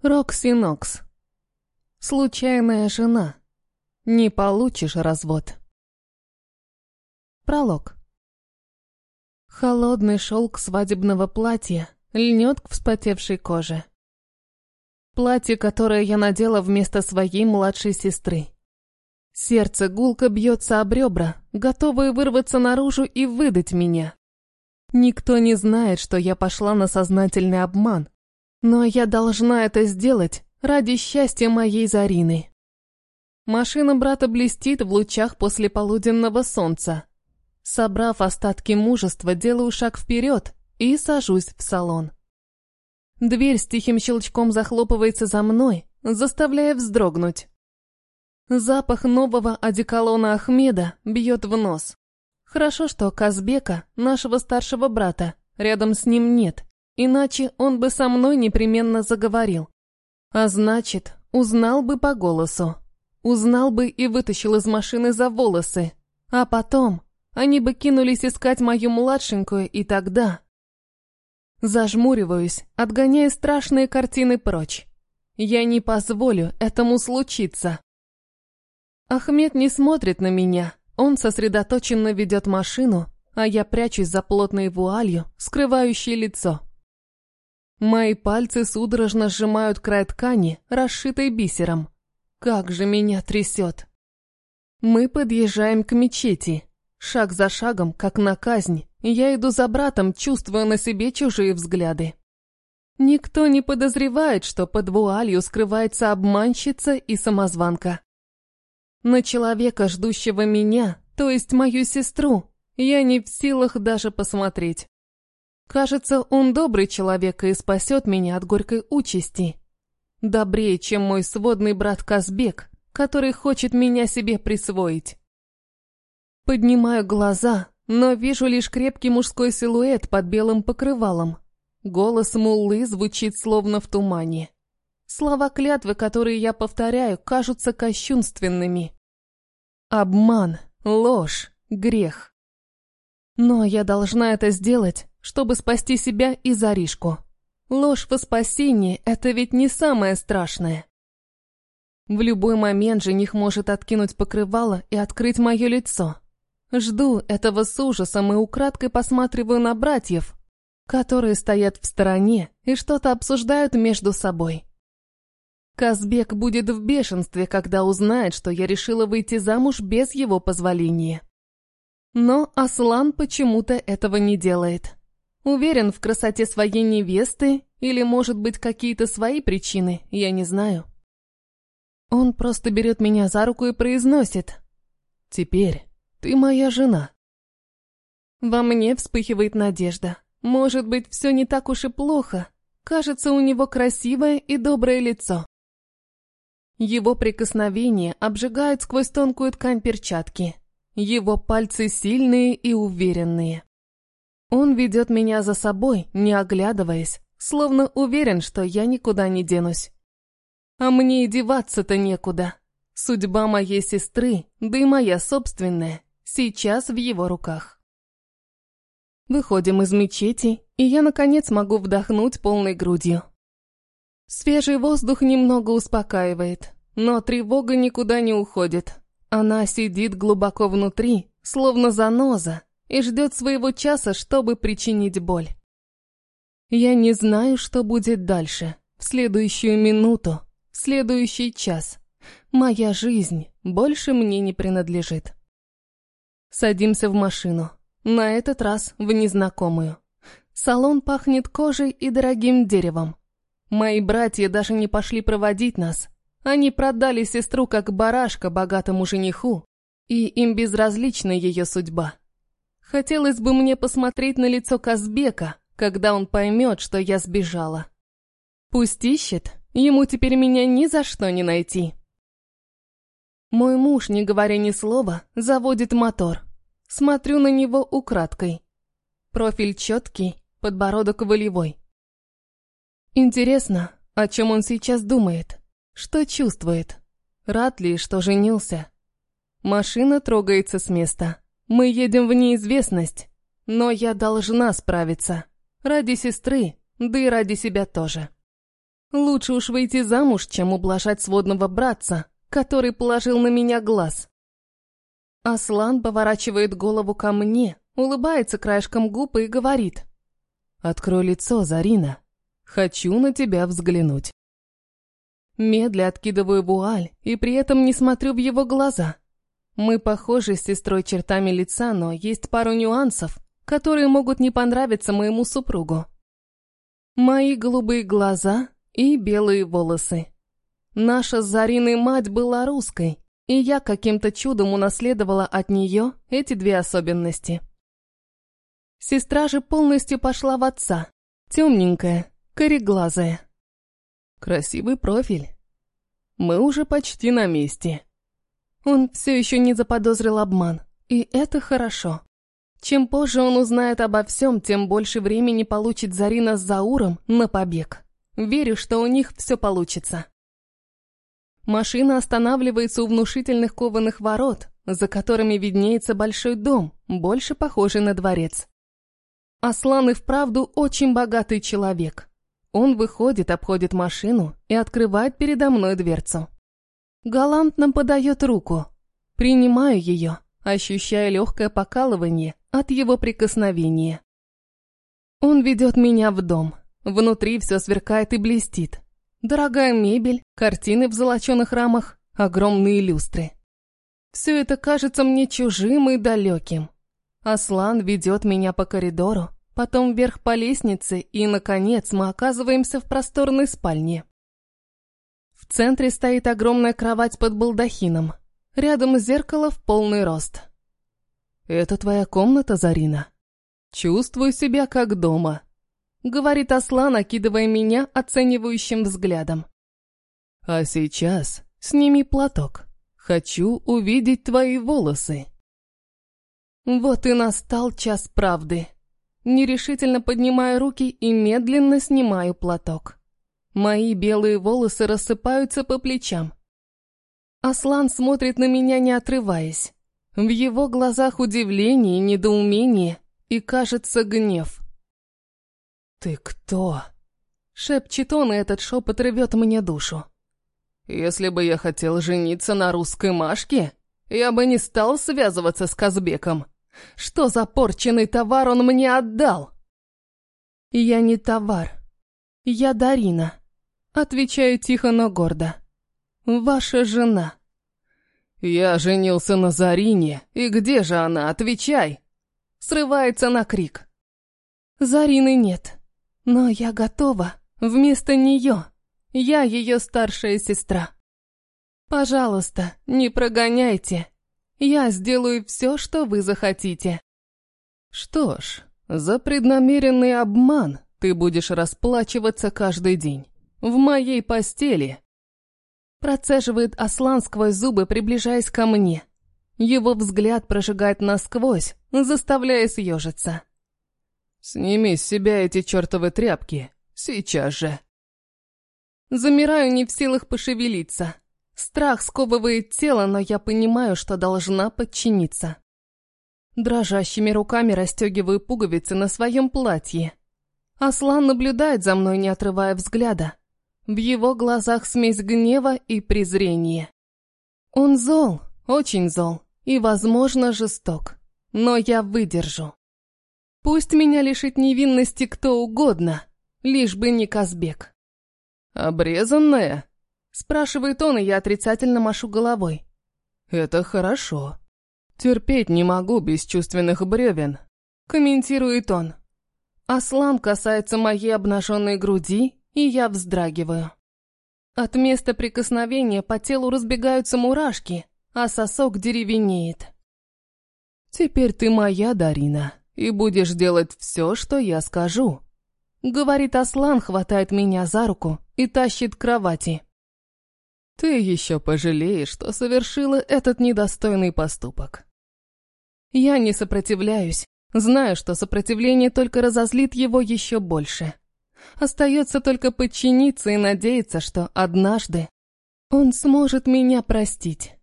Рокси Нокс. Случайная жена. Не получишь развод. Пролог. Холодный шелк свадебного платья льнет к вспотевшей коже. Платье, которое я надела вместо своей младшей сестры. Сердце гулко бьется об ребра, готовое вырваться наружу и выдать меня. Никто не знает, что я пошла на сознательный обман, но я должна это сделать ради счастья моей Зарины. Машина брата блестит в лучах после полуденного солнца. Собрав остатки мужества, делаю шаг вперед и сажусь в салон. Дверь с тихим щелчком захлопывается за мной, заставляя вздрогнуть. Запах нового одеколона Ахмеда бьет в нос. Хорошо, что Казбека, нашего старшего брата, рядом с ним нет. Иначе он бы со мной непременно заговорил. А значит, узнал бы по голосу. Узнал бы и вытащил из машины за волосы. А потом они бы кинулись искать мою младшенькую, и тогда... Зажмуриваюсь, отгоняя страшные картины прочь. Я не позволю этому случиться. Ахмед не смотрит на меня. Он сосредоточенно ведет машину, а я прячусь за плотной вуалью, скрывающей лицо. Мои пальцы судорожно сжимают край ткани, расшитой бисером. Как же меня трясет. Мы подъезжаем к мечети. Шаг за шагом, как на казнь, я иду за братом, чувствуя на себе чужие взгляды. Никто не подозревает, что под вуалью скрывается обманщица и самозванка. На человека, ждущего меня, то есть мою сестру, я не в силах даже посмотреть. Кажется, он добрый человек и спасет меня от горькой участи. Добрее, чем мой сводный брат Казбек, который хочет меня себе присвоить. Поднимаю глаза, но вижу лишь крепкий мужской силуэт под белым покрывалом. Голос Муллы звучит словно в тумане. Слова клятвы, которые я повторяю, кажутся кощунственными. Обман, ложь, грех. Но я должна это сделать, чтобы спасти себя и Заришку. Ложь во спасении – это ведь не самое страшное. В любой момент жених может откинуть покрывало и открыть мое лицо. Жду этого с ужасом и украдкой посматриваю на братьев, которые стоят в стороне и что-то обсуждают между собой. Казбек будет в бешенстве, когда узнает, что я решила выйти замуж без его позволения. Но Аслан почему-то этого не делает. Уверен в красоте своей невесты или, может быть, какие-то свои причины, я не знаю. Он просто берет меня за руку и произносит. «Теперь ты моя жена». Во мне вспыхивает надежда. Может быть, все не так уж и плохо. Кажется, у него красивое и доброе лицо. Его прикосновение обжигает сквозь тонкую ткань перчатки. Его пальцы сильные и уверенные. Он ведет меня за собой, не оглядываясь, словно уверен, что я никуда не денусь. А мне и деваться-то некуда. Судьба моей сестры, да и моя собственная, сейчас в его руках. Выходим из мечети, и я, наконец, могу вдохнуть полной грудью. Свежий воздух немного успокаивает, но тревога никуда не уходит. Она сидит глубоко внутри, словно заноза, и ждет своего часа, чтобы причинить боль. Я не знаю, что будет дальше, в следующую минуту, в следующий час. Моя жизнь больше мне не принадлежит. Садимся в машину, на этот раз в незнакомую. Салон пахнет кожей и дорогим деревом. Мои братья даже не пошли проводить нас. Они продали сестру как барашка богатому жениху, и им безразлична ее судьба. Хотелось бы мне посмотреть на лицо Казбека, когда он поймет, что я сбежала. Пусть ищет, ему теперь меня ни за что не найти. Мой муж, не говоря ни слова, заводит мотор. Смотрю на него украдкой. Профиль четкий, подбородок волевой. Интересно, о чем он сейчас думает? Что чувствует? Рад ли, что женился? Машина трогается с места. Мы едем в неизвестность, но я должна справиться. Ради сестры, да и ради себя тоже. Лучше уж выйти замуж, чем ублажать сводного братца, который положил на меня глаз. Аслан поворачивает голову ко мне, улыбается краешком губ и говорит. «Открой лицо, Зарина. Хочу на тебя взглянуть». Медля откидываю вуаль и при этом не смотрю в его глаза. Мы похожи с сестрой чертами лица, но есть пару нюансов, которые могут не понравиться моему супругу. Мои голубые глаза и белые волосы. Наша с мать была русской, и я каким-то чудом унаследовала от нее эти две особенности. Сестра же полностью пошла в отца. Темненькая, кореглазая. Красивый профиль. Мы уже почти на месте. Он все еще не заподозрил обман, и это хорошо. Чем позже он узнает обо всем, тем больше времени получит Зарина с Зауром на побег. Верю, что у них все получится. Машина останавливается у внушительных кованых ворот, за которыми виднеется большой дом, больше похожий на дворец. Аслан и вправду очень богатый человек. Он выходит, обходит машину и открывает передо мной дверцу. Галантно подает руку. Принимаю ее, ощущая легкое покалывание от его прикосновения. Он ведет меня в дом. Внутри все сверкает и блестит. Дорогая мебель, картины в золоченых рамах, огромные люстры. Все это кажется мне чужим и далеким. Аслан ведет меня по коридору, потом вверх по лестнице, и, наконец, мы оказываемся в просторной спальне. В центре стоит огромная кровать под балдахином. Рядом зеркало в полный рост. «Это твоя комната, Зарина?» «Чувствую себя как дома», — говорит Аслан, окидывая меня оценивающим взглядом. «А сейчас сними платок. Хочу увидеть твои волосы». Вот и настал час правды. Нерешительно поднимаю руки и медленно снимаю платок. Мои белые волосы рассыпаются по плечам. Аслан смотрит на меня, не отрываясь. В его глазах удивление, недоумение и, кажется, гнев. «Ты кто?» Шепчет он, и этот шепот рвет мне душу. «Если бы я хотел жениться на русской Машке, я бы не стал связываться с Казбеком». Что за порченный товар он мне отдал? Я не товар. Я Дарина. Отвечаю тихо, но гордо. Ваша жена. Я женился на Зарине. И где же она? Отвечай. Срывается на крик. Зарины нет. Но я готова. Вместо нее. Я ее старшая сестра. Пожалуйста, не прогоняйте. Я сделаю все, что вы захотите. Что ж, за преднамеренный обман ты будешь расплачиваться каждый день. В моей постели. Процеживает Аслан сквозь зубы, приближаясь ко мне. Его взгляд прожигает насквозь, заставляя съежиться. «Сними с себя эти чертовы тряпки. Сейчас же». Замираю не в силах пошевелиться. Страх сковывает тело, но я понимаю, что должна подчиниться. Дрожащими руками расстегиваю пуговицы на своем платье. Аслан наблюдает за мной, не отрывая взгляда. В его глазах смесь гнева и презрения. Он зол, очень зол и, возможно, жесток. Но я выдержу. Пусть меня лишит невинности кто угодно, лишь бы не Казбек. «Обрезанная?» Спрашивает он, и я отрицательно машу головой. «Это хорошо. Терпеть не могу бесчувственных бревен», — комментирует он. Аслан касается моей обнаженной груди, и я вздрагиваю. От места прикосновения по телу разбегаются мурашки, а сосок деревенеет. «Теперь ты моя, Дарина, и будешь делать все, что я скажу», — говорит Аслан, хватает меня за руку и тащит к кровати. Ты еще пожалеешь, что совершила этот недостойный поступок. Я не сопротивляюсь, знаю, что сопротивление только разозлит его еще больше. Остается только подчиниться и надеяться, что однажды он сможет меня простить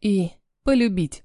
и полюбить.